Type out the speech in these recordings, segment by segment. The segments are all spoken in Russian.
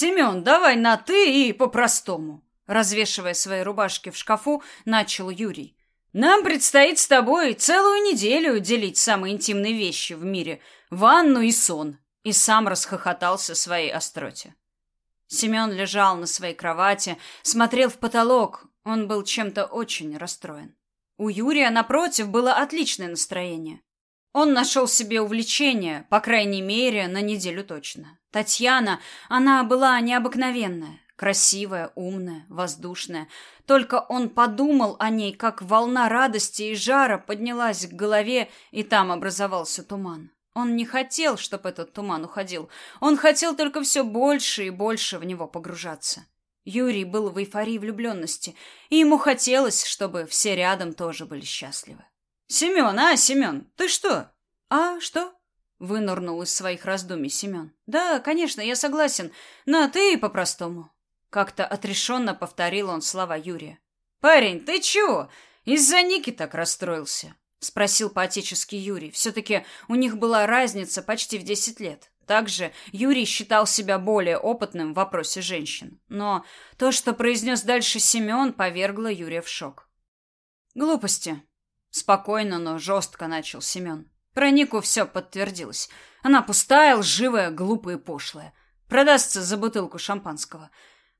Семен, давай на «ты» и по-простому. Развешивая свои рубашки в шкафу, начал Юрий. Нам предстоит с тобой целую неделю делить самые интимные вещи в мире — ванну и сон. И сам расхохотался своей остроте. Семен лежал на своей кровати, смотрел в потолок. Он был чем-то очень расстроен. У Юрия, напротив, было отличное настроение. Он нашел себе увлечение, по крайней мере, на неделю точно. Татьяна, она была необыкновенная, красивая, умная, воздушная. Только он подумал о ней, как волна радости и жара поднялась к голове, и там образовался туман. Он не хотел, чтобы этот туман уходил. Он хотел только все больше и больше в него погружаться. Юрий был в эйфории влюбленности, и ему хотелось, чтобы все рядом тоже были счастливы. «Семен, а, Семен, ты что?» «А, что?» — вынырнул из своих раздумий Семен. «Да, конечно, я согласен. На «ты» по-простому». Как-то отрешенно повторил он слова Юрия. «Парень, ты чего? Из-за Ники так расстроился?» — спросил поотечески Юрий. Все-таки у них была разница почти в десять лет. Также Юрий считал себя более опытным в вопросе женщин. Но то, что произнес дальше Семен, повергло Юрия в шок. «Глупости», — спокойно, но жестко начал Семен. Про Нику все подтвердилось. Она пустая, лживая, глупая и пошлая. Продастся за бутылку шампанского.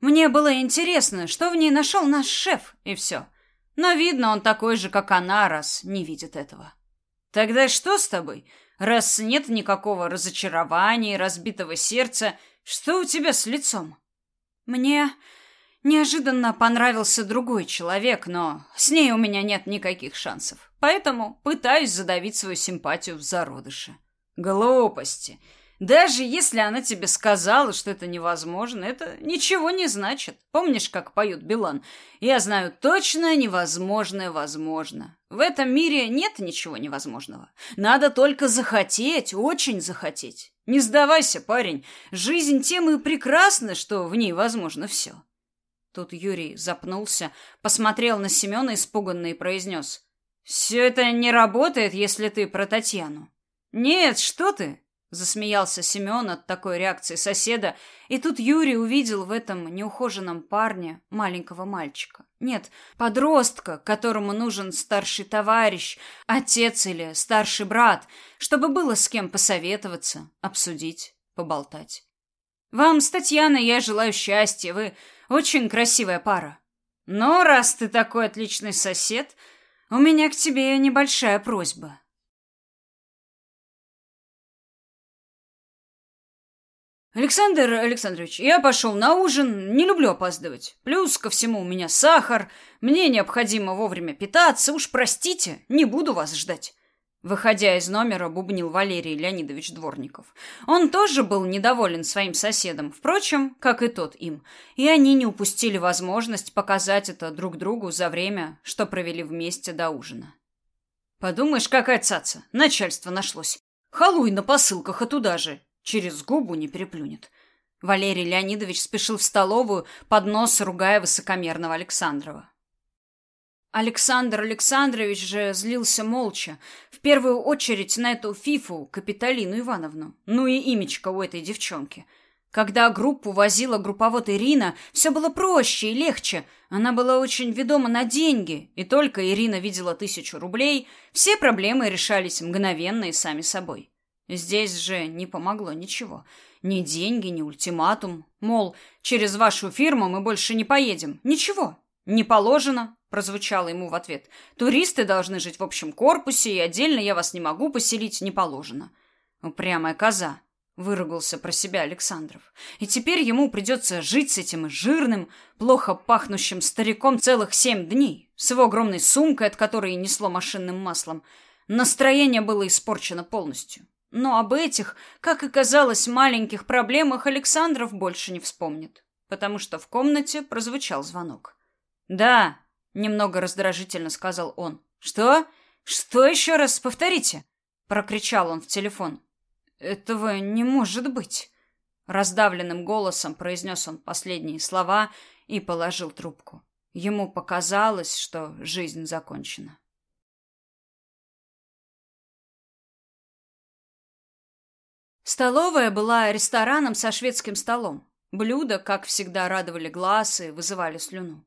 Мне было интересно, что в ней нашел наш шеф, и все. Но видно, он такой же, как она, раз не видит этого. Тогда что с тобой? Раз нет никакого разочарования и разбитого сердца, что у тебя с лицом? Мне неожиданно понравился другой человек, но с ней у меня нет никаких шансов. Поэтому пытаюсь задавить свою симпатию в зародыше. Глупости. Даже если она тебе сказала, что это невозможно, это ничего не значит. Помнишь, как поют Билан? Я знаю точно невозможное возможно. В этом мире нет ничего невозможного. Надо только захотеть, очень захотеть. Не сдавайся, парень. Жизнь тем и прекрасна, что в ней возможно все. Тут Юрий запнулся, посмотрел на Семена испуганно и произнес. «Все это не работает, если ты про Татьяну». «Нет, что ты? Засмеялся Семен от такой реакции соседа, и тут Юрий увидел в этом неухоженном парне маленького мальчика. Нет, подростка, которому нужен старший товарищ, отец или старший брат, чтобы было с кем посоветоваться, обсудить, поболтать. Вам с Татьяной я желаю счастья, вы очень красивая пара. Но раз ты такой отличный сосед, у меня к тебе небольшая просьба. Александр Александрович, я пошел на ужин, не люблю опаздывать. Плюс ко всему у меня сахар, мне необходимо вовремя питаться, уж простите, не буду вас ждать. Выходя из номера, бубнил Валерий Леонидович Дворников. Он тоже был недоволен своим соседом, впрочем, как и тот им, и они не упустили возможность показать это друг другу за время, что провели вместе до ужина. Подумаешь, какая цаца, начальство нашлось. Халуй на посылках, а туда же. Через губу не переплюнет. Валерий Леонидович спешил в столовую, под нос ругая высокомерного Александрова. Александр Александрович же злился молча, в первую очередь на эту фифу, Капиталину Ивановну, ну и имечко у этой девчонки. Когда группу возила групповод Ирина, все было проще и легче. Она была очень ведома на деньги, и только Ирина видела тысячу рублей, все проблемы решались мгновенно и сами собой. Здесь же не помогло ничего. Ни деньги, ни ультиматум. Мол, через вашу фирму мы больше не поедем. Ничего. Не положено, прозвучало ему в ответ. Туристы должны жить в общем корпусе, и отдельно я вас не могу поселить, не положено. Упрямая коза, выругался про себя Александров. И теперь ему придется жить с этим жирным, плохо пахнущим стариком целых семь дней, с его огромной сумкой, от которой несло машинным маслом. Настроение было испорчено полностью. Но об этих, как и казалось, маленьких проблемах Александров больше не вспомнит, потому что в комнате прозвучал звонок. «Да», — немного раздражительно сказал он. «Что? Что еще раз повторите?» — прокричал он в телефон. «Этого не может быть», — раздавленным голосом произнес он последние слова и положил трубку. Ему показалось, что жизнь закончена. Столовая была рестораном со шведским столом. Блюда, как всегда, радовали глаз и вызывали слюну.